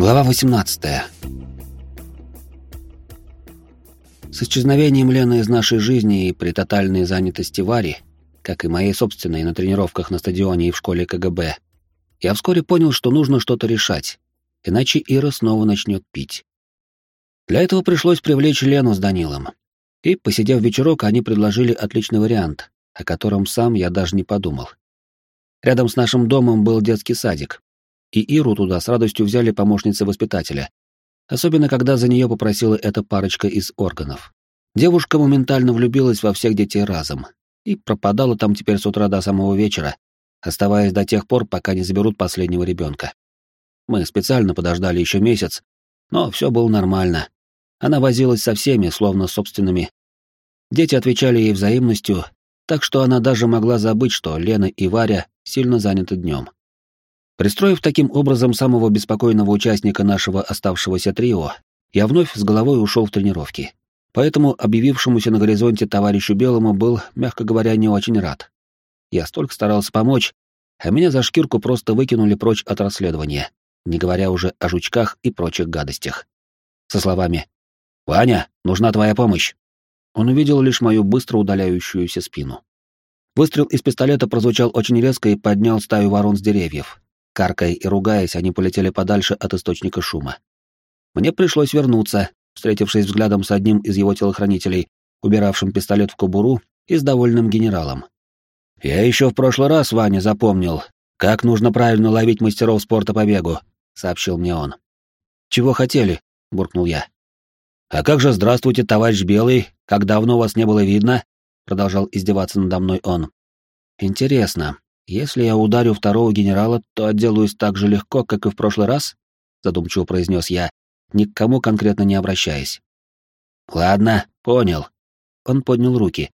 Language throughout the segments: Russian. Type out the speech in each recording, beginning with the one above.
Глава 18. С исчезновением Лены из нашей жизни и при тотальной занятости Вари, как и моей собственной на тренировках на стадионе и в школе КГБ, я вскоре понял, что нужно что-то решать, иначе Ира снова начнет пить. Для этого пришлось привлечь Лену с Данилом. И, посидев вечерок, они предложили отличный вариант, о котором сам я даже не подумал. Рядом с нашим домом был детский садик, и Иру туда с радостью взяли помощницы воспитателя, особенно когда за нее попросила эта парочка из органов. Девушка моментально влюбилась во всех детей разом и пропадала там теперь с утра до самого вечера, оставаясь до тех пор, пока не заберут последнего ребенка. Мы специально подождали еще месяц, но все было нормально. Она возилась со всеми, словно собственными. Дети отвечали ей взаимностью, так что она даже могла забыть, что Лена и Варя сильно заняты днем. Пристроив таким образом самого беспокойного участника нашего оставшегося трио, я вновь с головой ушел в тренировки. Поэтому объявившемуся на горизонте товарищу Белому был, мягко говоря, не очень рад. Я столько старался помочь, а меня за шкирку просто выкинули прочь от расследования, не говоря уже о жучках и прочих гадостях. Со словами «Ваня, нужна твоя помощь!» Он увидел лишь мою быстро удаляющуюся спину. Выстрел из пистолета прозвучал очень резко и поднял стаю ворон с деревьев, Каркая и ругаясь, они полетели подальше от источника шума. Мне пришлось вернуться, встретившись взглядом с одним из его телохранителей, убиравшим пистолет в кобуру и с довольным генералом. «Я еще в прошлый раз, Ваня, запомнил, как нужно правильно ловить мастеров спорта по бегу», — сообщил мне он. «Чего хотели?» — буркнул я. «А как же здравствуйте, товарищ Белый, как давно вас не было видно?» — продолжал издеваться надо мной он. «Интересно, «Если я ударю второго генерала, то отделаюсь так же легко, как и в прошлый раз?» — задумчиво произнес я, ни к кому конкретно не обращаясь. «Ладно, понял». Он поднял руки.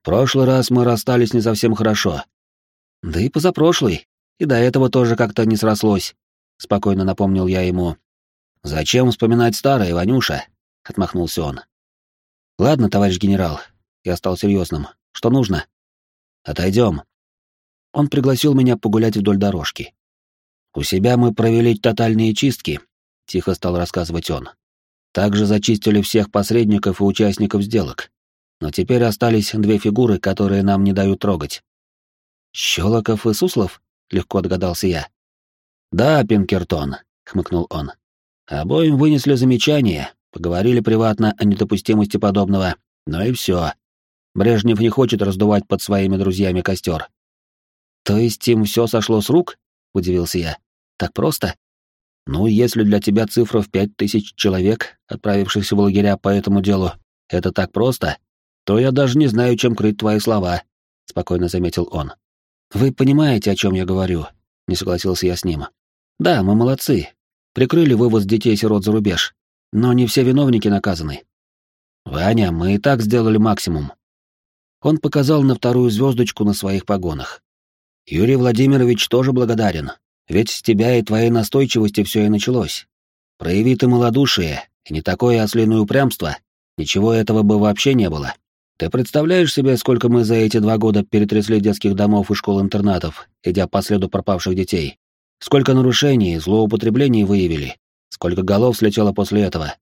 «В прошлый раз мы расстались не совсем хорошо. Да и позапрошлый. И до этого тоже как-то не срослось», — спокойно напомнил я ему. «Зачем вспоминать старое, Ванюша?» — отмахнулся он. «Ладно, товарищ генерал». Я стал серьезным. «Что нужно?» «Отойдем», он пригласил меня погулять вдоль дорожки. «У себя мы провели тотальные чистки», — тихо стал рассказывать он. «Также зачистили всех посредников и участников сделок. Но теперь остались две фигуры, которые нам не дают трогать». «Щелоков и Суслов?» — легко догадался я. «Да, Пинкертон», — хмыкнул он. «Обоим вынесли замечание, поговорили приватно о недопустимости подобного, но и все. Брежнев не хочет раздувать под своими друзьями костер. «То есть им все сошло с рук?» — удивился я. «Так просто?» «Ну, если для тебя цифра в пять тысяч человек, отправившихся в лагеря по этому делу, это так просто, то я даже не знаю, чем крыть твои слова», — спокойно заметил он. «Вы понимаете, о чем я говорю?» — не согласился я с ним. «Да, мы молодцы. Прикрыли вывоз детей-сирот за рубеж. Но не все виновники наказаны. Ваня, мы и так сделали максимум». Он показал на вторую звездочку на своих погонах. Юрий Владимирович тоже благодарен, ведь с тебя и твоей настойчивости все и началось. Прояви ты малодушие, и не такое ослиное упрямство, ничего этого бы вообще не было. Ты представляешь себе, сколько мы за эти два года перетрясли детских домов и школ-интернатов, идя по следу пропавших детей? Сколько нарушений, злоупотреблений выявили? Сколько голов слетело после этого?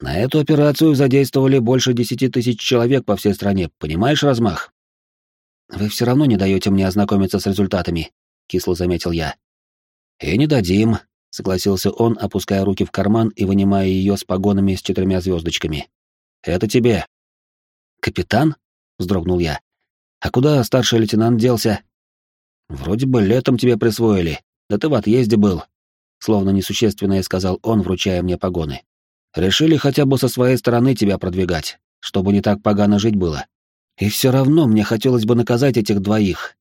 На эту операцию задействовали больше десяти тысяч человек по всей стране, понимаешь размах? Вы все равно не даете мне ознакомиться с результатами, кисло заметил я. И не дадим, согласился он, опуская руки в карман и вынимая ее с погонами с четырьмя звездочками. Это тебе. Капитан? вздрогнул я. А куда старший лейтенант делся? Вроде бы летом тебе присвоили, да ты в отъезде был, словно несущественное сказал он, вручая мне погоны. Решили хотя бы со своей стороны тебя продвигать, чтобы не так погано жить было. И все равно мне хотелось бы наказать этих двоих.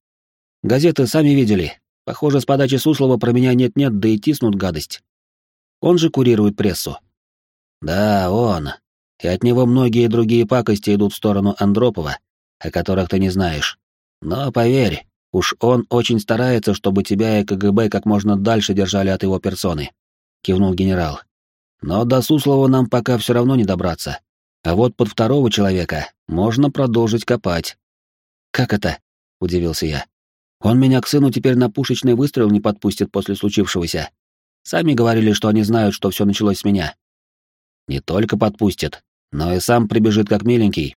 Газеты сами видели. Похоже, с подачи Суслова про меня нет-нет, да и тиснут гадость. Он же курирует прессу. Да, он. И от него многие другие пакости идут в сторону Андропова, о которых ты не знаешь. Но поверь, уж он очень старается, чтобы тебя и КГБ как можно дальше держали от его персоны. Кивнул генерал. Но до Суслова нам пока все равно не добраться. А вот под второго человека можно продолжить копать. Как это? удивился я. Он меня к сыну теперь на пушечный выстрел не подпустит после случившегося. Сами говорили, что они знают, что все началось с меня. Не только подпустит, но и сам прибежит как миленький.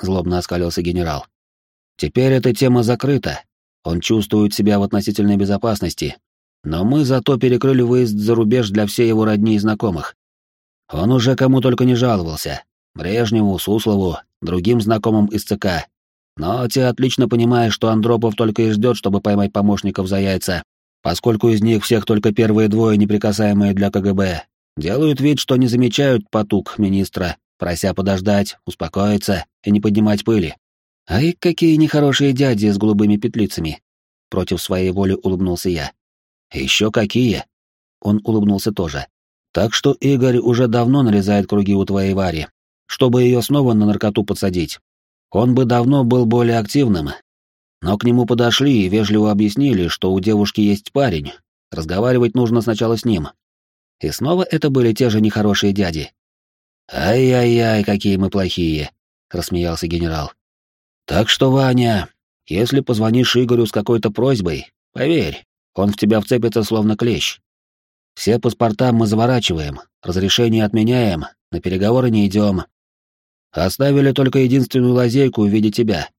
Злобно оскалился генерал. Теперь эта тема закрыта. Он чувствует себя в относительной безопасности. Но мы зато перекрыли выезд за рубеж для всей его родни и знакомых. Он уже кому только не жаловался. Брежневу, Суслову, другим знакомым из ЦК. Но те отлично понимают, что Андропов только и ждет, чтобы поймать помощников за яйца, поскольку из них всех только первые двое неприкасаемые для КГБ. Делают вид, что не замечают потуг министра, прося подождать, успокоиться и не поднимать пыли. Ай, какие нехорошие дяди с голубыми петлицами. Против своей воли улыбнулся я. Еще какие? Он улыбнулся тоже. Так что Игорь уже давно нарезает круги у твоей Вари, чтобы ее снова на наркоту подсадить. Он бы давно был более активным, но к нему подошли и вежливо объяснили, что у девушки есть парень, разговаривать нужно сначала с ним. И снова это были те же нехорошие дяди. «Ай-яй-яй, какие мы плохие!» — рассмеялся генерал. «Так что, Ваня, если позвонишь Игорю с какой-то просьбой, поверь, он в тебя вцепится словно клещ. Все паспорта мы заворачиваем, разрешение отменяем, на переговоры не идем. Оставили только единственную лазейку в виде тебя.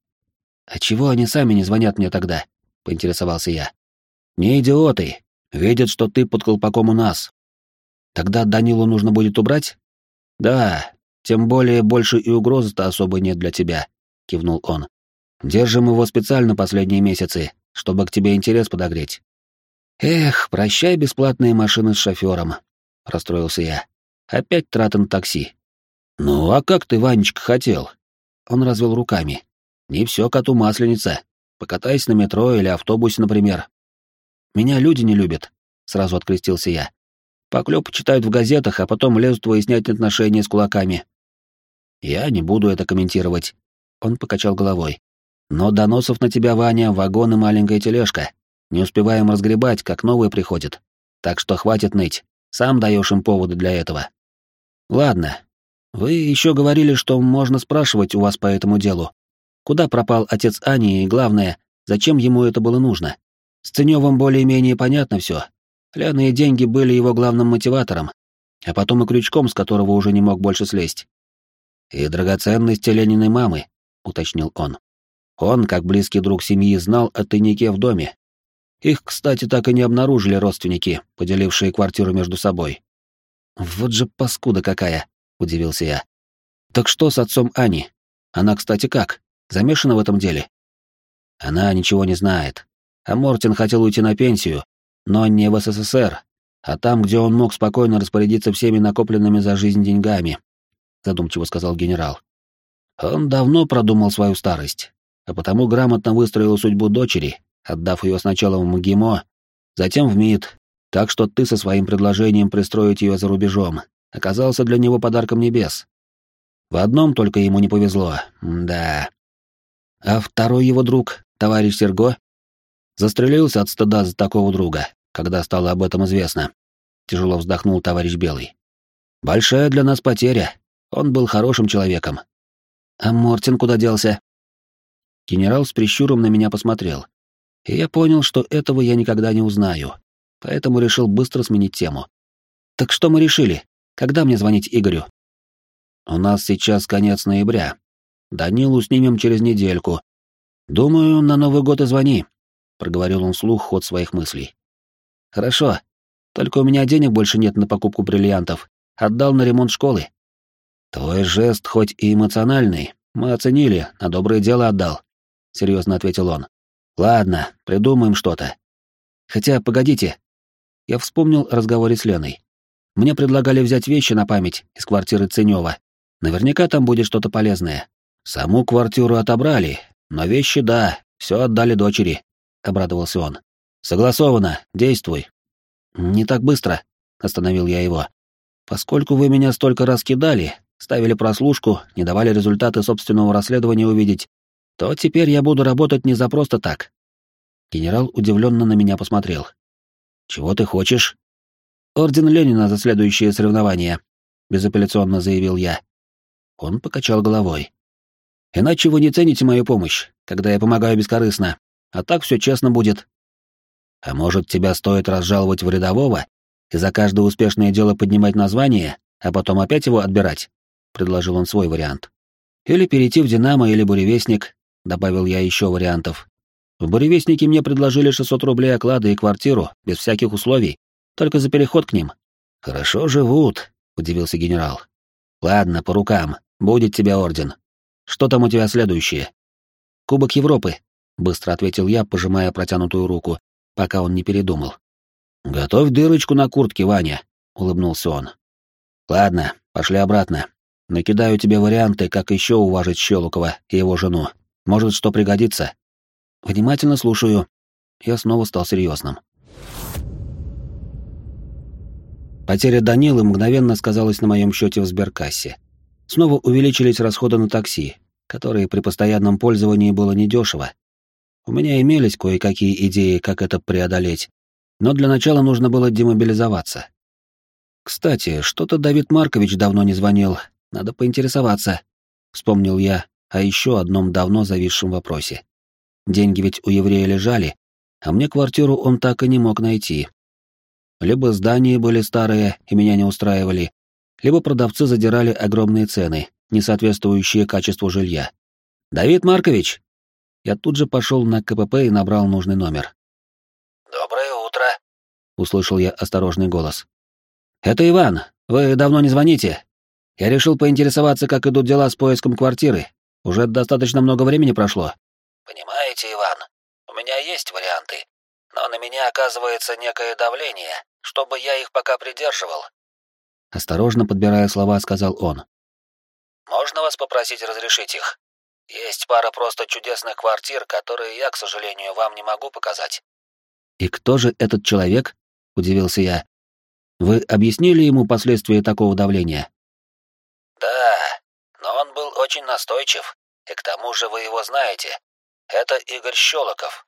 А чего они сами не звонят мне тогда? поинтересовался я. Не идиоты, видят, что ты под колпаком у нас. Тогда Данилу нужно будет убрать? Да, тем более больше и угрозы-то особо нет для тебя, кивнул он. Держим его специально последние месяцы, чтобы к тебе интерес подогреть. «Эх, прощай бесплатные машины с шофером», — расстроился я. «Опять трата на такси». «Ну, а как ты, Ванечка, хотел?» Он развел руками. «Не все коту масленица. Покатайся на метро или автобусе, например». «Меня люди не любят», — сразу открестился я. «Поклёпы читают в газетах, а потом лезут выяснять отношения с кулаками». «Я не буду это комментировать», — он покачал головой. «Но доносов на тебя, Ваня, вагон и маленькая тележка. Не успеваем разгребать, как новые приходят. Так что хватит ныть. Сам даешь им поводы для этого. Ладно. Вы еще говорили, что можно спрашивать у вас по этому делу. Куда пропал отец Ани и, главное, зачем ему это было нужно? С Ценёвым более-менее понятно все. Ляны и деньги были его главным мотиватором, а потом и крючком, с которого уже не мог больше слезть. «И драгоценности Лениной мамы», — уточнил он. Он, как близкий друг семьи, знал о тайнике в доме, их, кстати, так и не обнаружили родственники, поделившие квартиру между собой. «Вот же паскуда какая!» — удивился я. «Так что с отцом Ани? Она, кстати, как? Замешана в этом деле?» «Она ничего не знает. А Мортин хотел уйти на пенсию, но не в СССР, а там, где он мог спокойно распорядиться всеми накопленными за жизнь деньгами», — задумчиво сказал генерал. «Он давно продумал свою старость, а потому грамотно выстроил судьбу дочери отдав ее сначала в МГИМО, затем в МИД, так что ты со своим предложением пристроить ее за рубежом оказался для него подарком небес. В одном только ему не повезло, да. А второй его друг, товарищ Серго, застрелился от стыда за такого друга, когда стало об этом известно. Тяжело вздохнул товарищ Белый. Большая для нас потеря. Он был хорошим человеком. А Мортин куда делся? Генерал с прищуром на меня посмотрел, и я понял, что этого я никогда не узнаю, поэтому решил быстро сменить тему. «Так что мы решили? Когда мне звонить Игорю?» «У нас сейчас конец ноября. Данилу снимем через недельку. Думаю, на Новый год и звони», — проговорил он вслух ход своих мыслей. «Хорошо. Только у меня денег больше нет на покупку бриллиантов. Отдал на ремонт школы». «Твой жест хоть и эмоциональный, мы оценили, на доброе дело отдал», — серьезно ответил он. Ладно, придумаем что-то. Хотя, погодите. Я вспомнил о разговоре с Леной. Мне предлагали взять вещи на память из квартиры Ценёва. Наверняка там будет что-то полезное. Саму квартиру отобрали, но вещи, да, все отдали дочери, — обрадовался он. Согласовано, действуй. Не так быстро, — остановил я его. Поскольку вы меня столько раз кидали, ставили прослушку, не давали результаты собственного расследования увидеть, то теперь я буду работать не за просто так. Генерал удивленно на меня посмотрел. Чего ты хочешь? Орден Ленина за следующее соревнование, безапелляционно заявил я. Он покачал головой. Иначе вы не цените мою помощь, когда я помогаю бескорыстно. А так все честно будет. А может, тебя стоит разжаловать в рядового? И за каждое успешное дело поднимать название, а потом опять его отбирать?» — предложил он свой вариант. «Или перейти в «Динамо» или «Буревестник», — добавил я еще вариантов. В «Буревестнике» мне предложили 600 рублей оклада и квартиру, без всяких условий, только за переход к ним. «Хорошо живут», — удивился генерал. «Ладно, по рукам, будет тебе орден. Что там у тебя следующее?» «Кубок Европы», — быстро ответил я, пожимая протянутую руку, пока он не передумал. «Готовь дырочку на куртке, Ваня», — улыбнулся он. «Ладно, пошли обратно. Накидаю тебе варианты, как еще уважить Щелукова и его жену. Может, что пригодится?» «Внимательно слушаю». Я снова стал серьезным. Потеря Данилы мгновенно сказалась на моем счете в сберкассе. Снова увеличились расходы на такси, которые при постоянном пользовании было недешево. У меня имелись кое-какие идеи, как это преодолеть, но для начала нужно было демобилизоваться. Кстати, что-то Давид Маркович давно не звонил, надо поинтересоваться. Вспомнил я о еще одном давно зависшем вопросе. Деньги ведь у еврея лежали, а мне квартиру он так и не мог найти. Либо здания были старые и меня не устраивали, либо продавцы задирали огромные цены, не соответствующие качеству жилья. «Давид Маркович!» Я тут же пошел на КПП и набрал нужный номер. «Доброе утро!» — услышал я осторожный голос. «Это Иван. Вы давно не звоните. Я решил поинтересоваться, как идут дела с поиском квартиры. Уже достаточно много времени прошло». «Понимаете, Иван, у меня есть варианты, но на меня оказывается некое давление, чтобы я их пока придерживал. Осторожно подбирая слова, сказал он. Можно вас попросить разрешить их? Есть пара просто чудесных квартир, которые я, к сожалению, вам не могу показать. И кто же этот человек? Удивился я. Вы объяснили ему последствия такого давления? Да, но он был очень настойчив, и к тому же вы его знаете. Это Игорь Щелоков.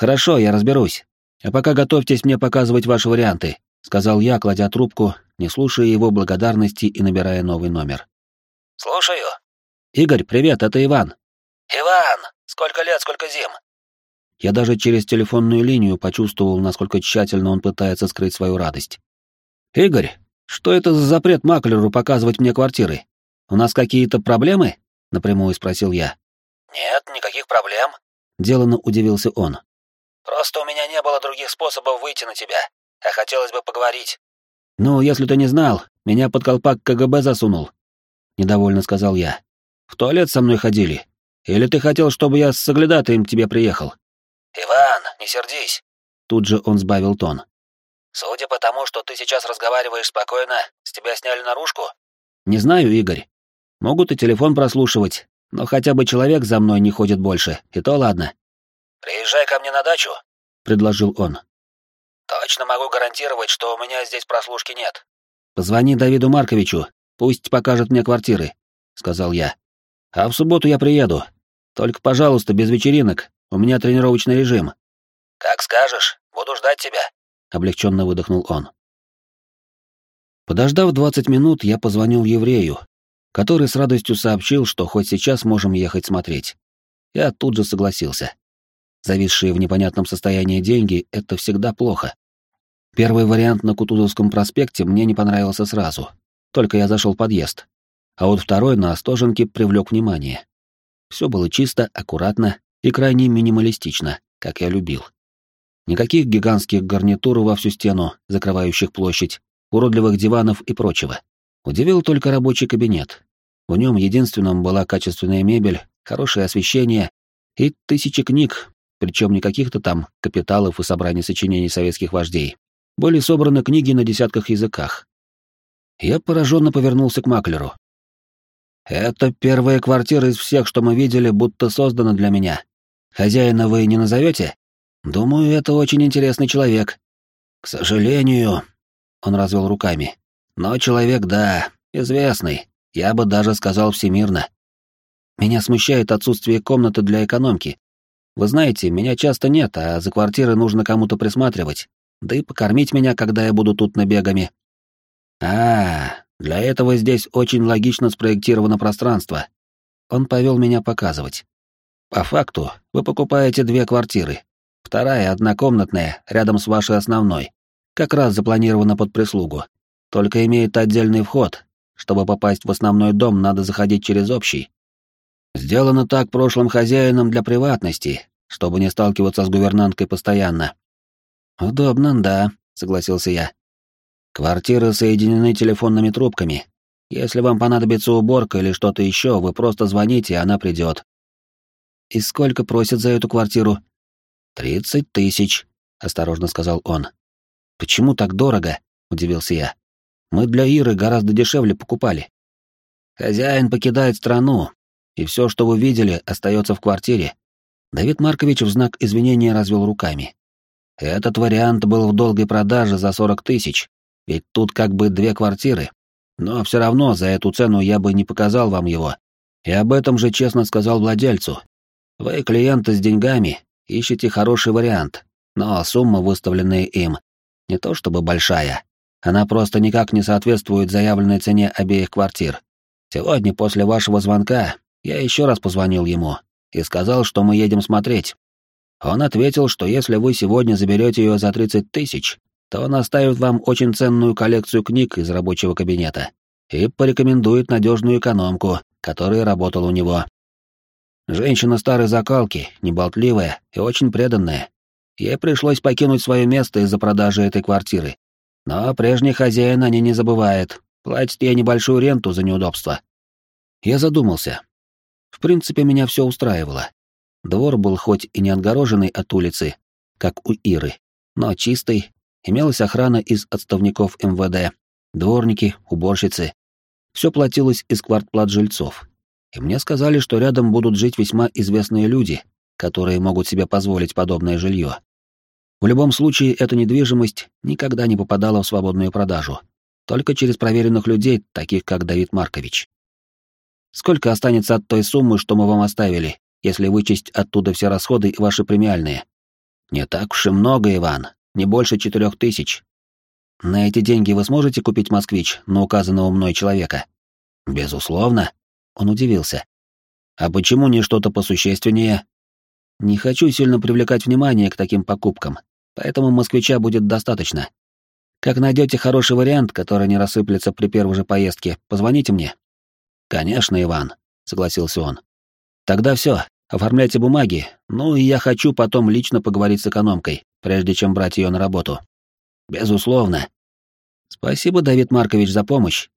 Хорошо, я разберусь. А пока готовьтесь мне показывать ваши варианты, сказал я, кладя трубку, не слушая его благодарности и набирая новый номер. Слушаю. Игорь, привет, это Иван. Иван, сколько лет, сколько зим? Я даже через телефонную линию почувствовал, насколько тщательно он пытается скрыть свою радость. Игорь, что это за запрет маклеру показывать мне квартиры? У нас какие-то проблемы? напрямую спросил я. Нет, никаких проблем. Делано удивился он. Просто у меня не было других способов выйти на тебя, а хотелось бы поговорить. Ну, если ты не знал, меня под колпак КГБ засунул. Недовольно сказал я. В туалет со мной ходили. Или ты хотел, чтобы я с соглядатаем к тебе приехал? Иван, не сердись. Тут же он сбавил тон. Судя по тому, что ты сейчас разговариваешь спокойно, с тебя сняли наружку? Не знаю, Игорь. Могут и телефон прослушивать, но хотя бы человек за мной не ходит больше, и то ладно. «Приезжай ко мне на дачу», — предложил он. «Точно могу гарантировать, что у меня здесь прослушки нет». «Позвони Давиду Марковичу, пусть покажет мне квартиры», — сказал я. «А в субботу я приеду. Только, пожалуйста, без вечеринок, у меня тренировочный режим». «Как скажешь, буду ждать тебя», — облегченно выдохнул он. Подождав двадцать минут, я позвонил еврею, который с радостью сообщил, что хоть сейчас можем ехать смотреть. Я тут же согласился. Зависшие в непонятном состоянии деньги — это всегда плохо. Первый вариант на Кутузовском проспекте мне не понравился сразу, только я зашел в подъезд. А вот второй на Остоженке привлек внимание. Все было чисто, аккуратно и крайне минималистично, как я любил. Никаких гигантских гарнитур во всю стену, закрывающих площадь, уродливых диванов и прочего. Удивил только рабочий кабинет. В нем единственным была качественная мебель, хорошее освещение и тысячи книг, причем не каких-то там капиталов и собраний сочинений советских вождей. Были собраны книги на десятках языках. Я пораженно повернулся к маклеру. «Это первая квартира из всех, что мы видели, будто создана для меня. Хозяина вы не назовете? Думаю, это очень интересный человек. К сожалению...» Он развел руками. «Но человек, да, известный. Я бы даже сказал всемирно. Меня смущает отсутствие комнаты для экономки, вы знаете, меня часто нет, а за квартиры нужно кому-то присматривать, да и покормить меня, когда я буду тут набегами. А, для этого здесь очень логично спроектировано пространство. Он повел меня показывать. По факту, вы покупаете две квартиры. Вторая однокомнатная, рядом с вашей основной. Как раз запланировано под прислугу. Только имеет отдельный вход. Чтобы попасть в основной дом, надо заходить через общий. Сделано так прошлым хозяином для приватности, чтобы не сталкиваться с гувернанткой постоянно. Удобно, да, согласился я. Квартиры соединены телефонными трубками. Если вам понадобится уборка или что-то еще, вы просто звоните, и она придет. И сколько просят за эту квартиру? Тридцать тысяч, осторожно сказал он. Почему так дорого? удивился я. Мы для Иры гораздо дешевле покупали. Хозяин покидает страну, и все, что вы видели, остается в квартире. Давид Маркович в знак извинения развел руками. Этот вариант был в долгой продаже за 40 тысяч, ведь тут как бы две квартиры. Но все равно за эту цену я бы не показал вам его. И об этом же честно сказал владельцу. Вы клиенты с деньгами, ищете хороший вариант, но сумма, выставленная им, не то чтобы большая. Она просто никак не соответствует заявленной цене обеих квартир. Сегодня после вашего звонка я еще раз позвонил ему и сказал, что мы едем смотреть. Он ответил, что если вы сегодня заберете ее за 30 тысяч, то он оставит вам очень ценную коллекцию книг из рабочего кабинета и порекомендует надежную экономку, которая работала у него. Женщина старой закалки, неболтливая и очень преданная. Ей пришлось покинуть свое место из-за продажи этой квартиры. Но прежний хозяин о ней не забывает, платит ей небольшую ренту за неудобство. Я задумался. В принципе, меня все устраивало. Двор был хоть и не отгороженный от улицы, как у Иры, но чистый, имелась охрана из отставников МВД, дворники, уборщицы. Все платилось из квартплат жильцов. И мне сказали, что рядом будут жить весьма известные люди, которые могут себе позволить подобное жилье. В любом случае, эта недвижимость никогда не попадала в свободную продажу, только через проверенных людей, таких как Давид Маркович. Сколько останется от той суммы, что мы вам оставили, если вычесть оттуда все расходы и ваши премиальные? Не так уж и много, Иван, не больше четырех тысяч. На эти деньги вы сможете купить москвич на указанного мной человека? Безусловно. Он удивился. А почему не что-то посущественнее? Не хочу сильно привлекать внимание к таким покупкам, поэтому москвича будет достаточно. Как найдете хороший вариант, который не рассыплется при первой же поездке, позвоните мне. Конечно, Иван, согласился он. Тогда все, оформляйте бумаги, ну и я хочу потом лично поговорить с экономкой, прежде чем брать ее на работу. Безусловно. Спасибо, Давид Маркович, за помощь.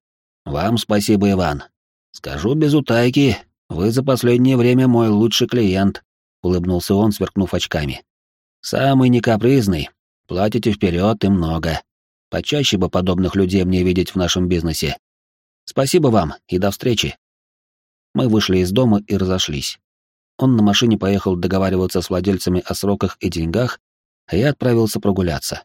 Вам спасибо, Иван. Скажу без утайки, вы за последнее время мой лучший клиент, улыбнулся он, сверкнув очками. Самый некапризный, платите вперед и много. Почаще бы подобных людей мне видеть в нашем бизнесе. Спасибо вам и до встречи. Мы вышли из дома и разошлись. Он на машине поехал договариваться с владельцами о сроках и деньгах, а я отправился прогуляться.